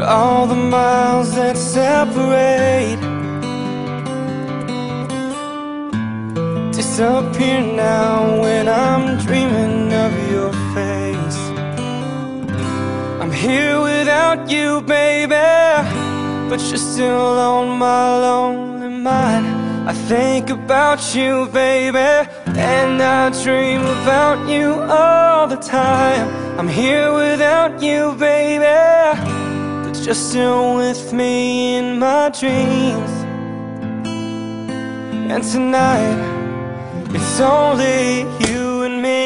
But all the miles that separate. Disappear now when I'm dreaming of your face. I'm here without you, baby But you're still on my lonely mind. I think about you, baby And I dream about you all the time. I'm here without you, baby you're still with me in my dreams. And tonight It's only you and me.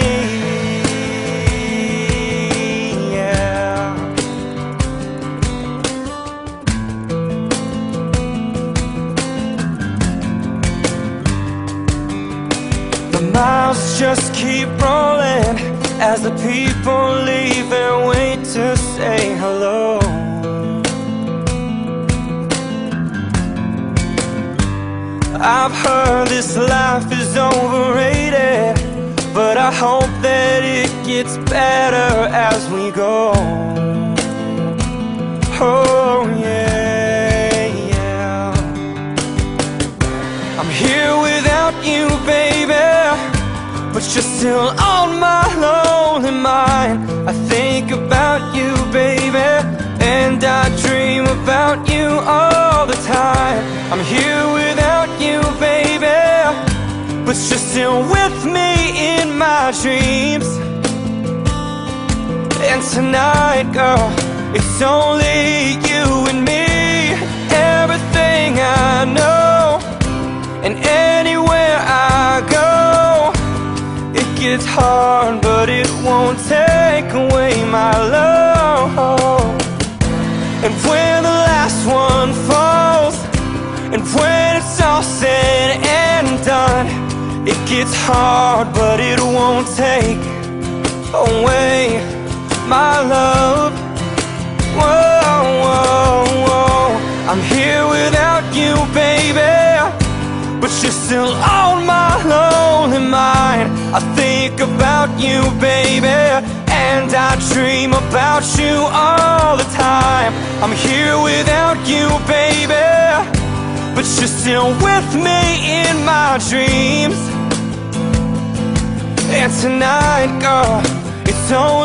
The miles just keep rolling As the people leave and wait to say hello I've heard this life is overrated But I hope that it gets better as we go. Oh yeah, yeah. I'm here without you, baby But you're still on my lonely mind. I think about you, baby And I dream about you all the time. I'm here But you're still with me in my dreams. And tonight, girl, it's only you and me. Everything I know And anywhere I go It gets hard, but it won't take away my love. And when the last one falls And when it's all said It gets hard, but it won't take away my love. Whoa, whoa, whoa. I'm here without you, baby But you're still on my lonely mind. I think about you, baby And I dream about you all the time. I'm here without you, baby but you're still with me in my dreams And tonight, girl, it's only